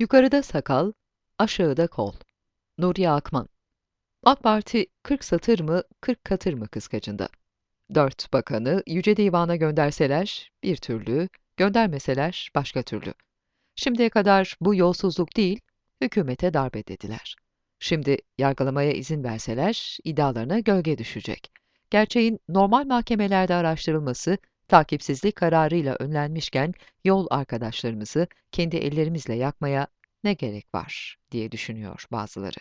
Yukarıda sakal, aşağıda kol. Nuriye Akman AK Parti 40 satır mı, 40 katır mı kıskacında? Dört bakanı Yüce Divan'a gönderseler bir türlü, göndermeseler başka türlü. Şimdiye kadar bu yolsuzluk değil, hükümete darbe dediler. Şimdi yargılamaya izin verseler iddialarına gölge düşecek. Gerçeğin normal mahkemelerde araştırılması, takipsizlik kararıyla önlenmişken yol arkadaşlarımızı kendi ellerimizle yakmaya ne gerek var diye düşünüyor bazıları.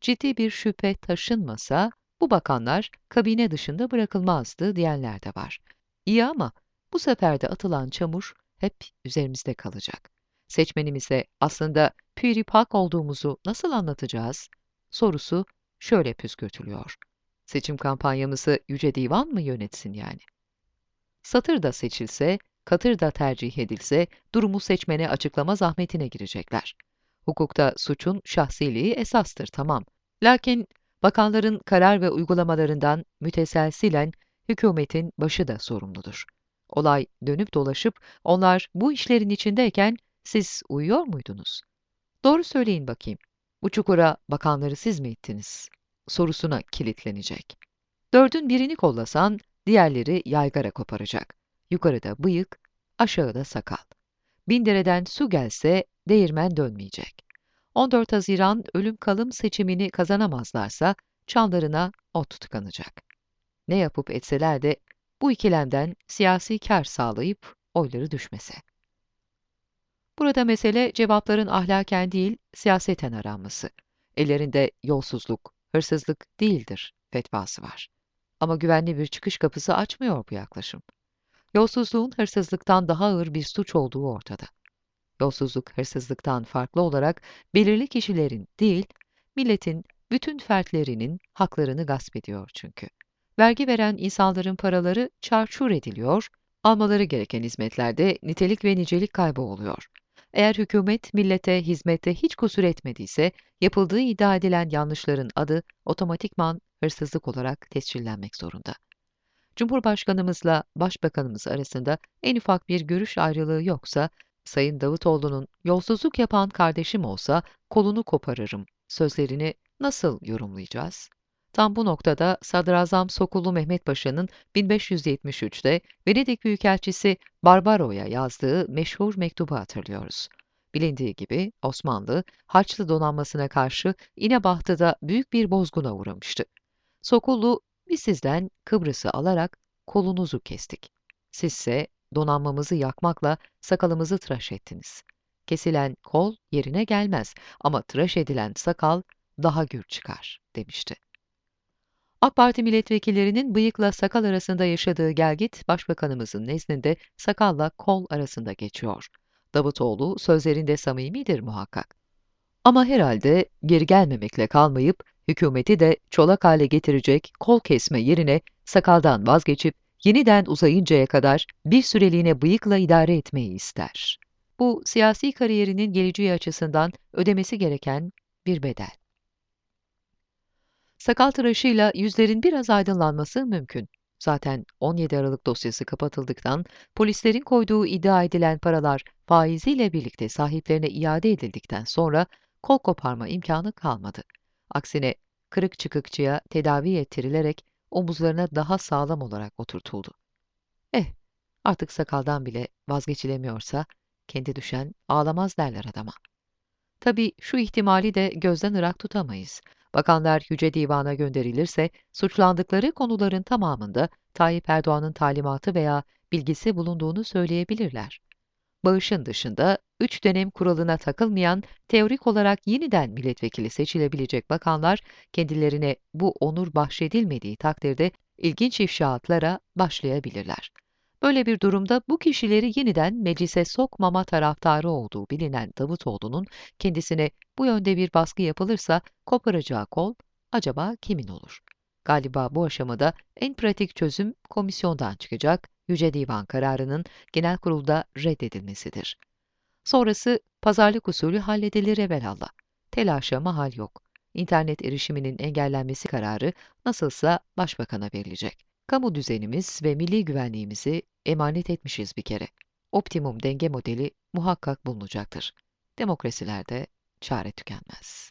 Ciddi bir şüphe taşınmasa bu bakanlar kabine dışında bırakılmazdı diyenler de var. İyi ama bu sefer de atılan çamur hep üzerimizde kalacak. Seçmenimize aslında püripak olduğumuzu nasıl anlatacağız? Sorusu şöyle püskürtülüyor. Seçim kampanyamızı Yüce Divan mı yönetsin yani? Satır da seçilse, katır da tercih edilse durumu seçmene açıklama zahmetine girecekler. Hukukta suçun şahsiliği esastır tamam. Lakin bakanların karar ve uygulamalarından müteselsilen hükümetin başı da sorumludur. Olay dönüp dolaşıp onlar bu işlerin içindeyken siz uyuyor muydunuz? Doğru söyleyin bakayım. Bu çukura bakanları siz mi ittiniz? Sorusuna kilitlenecek. Dördün birini kollasan diğerleri yaygara koparacak. Yukarıda bıyık, aşağıda sakal. Bin dereden su gelse değirmen dönmeyecek. 14 Haziran ölüm kalım seçimini kazanamazlarsa çanlarına ot tıkanacak. Ne yapıp etseler de bu ikilemden siyasi kar sağlayıp oyları düşmese. Burada mesele cevapların ahlaken değil, siyaseten aranması. Ellerinde yolsuzluk, hırsızlık değildir fetvası var. Ama güvenli bir çıkış kapısı açmıyor bu yaklaşım. Yolsuzluğun hırsızlıktan daha ağır bir suç olduğu ortada. Yolsuzluk hırsızlıktan farklı olarak belirli kişilerin değil, milletin bütün fertlerinin haklarını gasp ediyor çünkü. Vergi veren insanların paraları çarçur ediliyor, almaları gereken hizmetlerde nitelik ve nicelik kaybı oluyor. Eğer hükümet millete hizmette hiç kusur etmediyse, yapıldığı iddia edilen yanlışların adı otomatikman hırsızlık olarak tescillenmek zorunda. Cumhurbaşkanımızla Başbakanımız arasında en ufak bir görüş ayrılığı yoksa, Sayın Davutoğlu'nun yolsuzluk yapan kardeşim olsa kolunu koparırım sözlerini nasıl yorumlayacağız? Tam bu noktada Sadrazam Sokullu Mehmet Paşa'nın 1573'te Venedik Büyükelçisi Barbaro'ya yazdığı meşhur mektubu hatırlıyoruz. Bilindiği gibi Osmanlı, Haçlı donanmasına karşı İnebahtı'da büyük bir bozguna uğramıştı. Sokullu, biz sizden Kıbrıs'ı alarak kolunuzu kestik. Sizse donanmamızı yakmakla sakalımızı tıraş ettiniz. Kesilen kol yerine gelmez ama tıraş edilen sakal daha gür çıkar, demişti. AK Parti milletvekillerinin bıyıkla sakal arasında yaşadığı gelgit, Başbakanımızın nezdinde sakalla kol arasında geçiyor. Davutoğlu sözlerinde samimidir muhakkak. Ama herhalde geri gelmemekle kalmayıp, hükümeti de çolak hale getirecek kol kesme yerine sakaldan vazgeçip yeniden uzayıncaya kadar bir süreliğine bıyıkla idare etmeyi ister. Bu siyasi kariyerinin geleceği açısından ödemesi gereken bir bedel. Sakal tıraşıyla yüzlerin biraz aydınlanması mümkün. Zaten 17 Aralık dosyası kapatıldıktan, polislerin koyduğu iddia edilen paralar faiziyle birlikte sahiplerine iade edildikten sonra kol koparma imkanı kalmadı. Aksine kırık çıkıkçıya tedavi ettirilerek omuzlarına daha sağlam olarak oturtuldu. Eh, artık sakaldan bile vazgeçilemiyorsa, kendi düşen ağlamaz derler adama. Tabii şu ihtimali de gözden ırak tutamayız. Bakanlar Yüce Divan'a gönderilirse, suçlandıkları konuların tamamında Tayyip Erdoğan'ın talimatı veya bilgisi bulunduğunu söyleyebilirler. Bağışın dışında, üç dönem kuralına takılmayan, teorik olarak yeniden milletvekili seçilebilecek bakanlar, kendilerine bu onur bahşedilmediği takdirde ilginç ifşaatlara başlayabilirler. Böyle bir durumda bu kişileri yeniden meclise sokmama taraftarı olduğu bilinen Davutoğlu'nun kendisine bu yönde bir baskı yapılırsa koparacağı kol acaba kimin olur? Galiba bu aşamada en pratik çözüm komisyondan çıkacak, Yüce Divan kararının genel kurulda reddedilmesidir. Sonrası pazarlık usulü halledilir evelallah. Telaşa mahal yok. İnternet erişiminin engellenmesi kararı nasılsa başbakana verilecek. Kamu düzenimiz ve milli güvenliğimizi emanet etmişiz bir kere. Optimum denge modeli muhakkak bulunacaktır. demokrasilerde çare tükenmez.